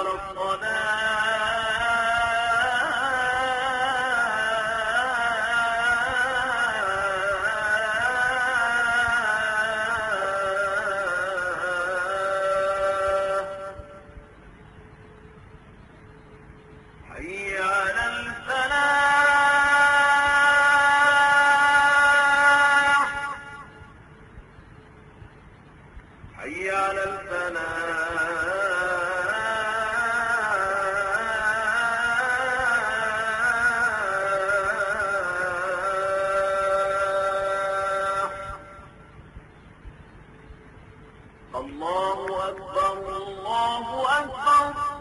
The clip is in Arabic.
على الصلاة حي على الفلاح. حي على الفلاح. الله أكبر الله أكبر.